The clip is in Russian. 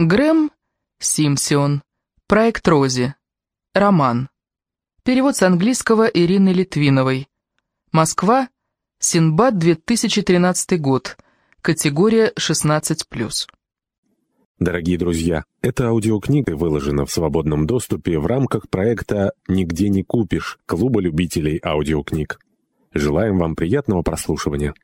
Грэм Симсион. Проект Рози. Роман. Перевод с английского Ирины Литвиновой. Москва. Синбад, 2013 год. Категория 16+. Дорогие друзья, эта аудиокнига выложена в свободном доступе в рамках проекта «Нигде не купишь» Клуба любителей аудиокниг. Желаем вам приятного прослушивания.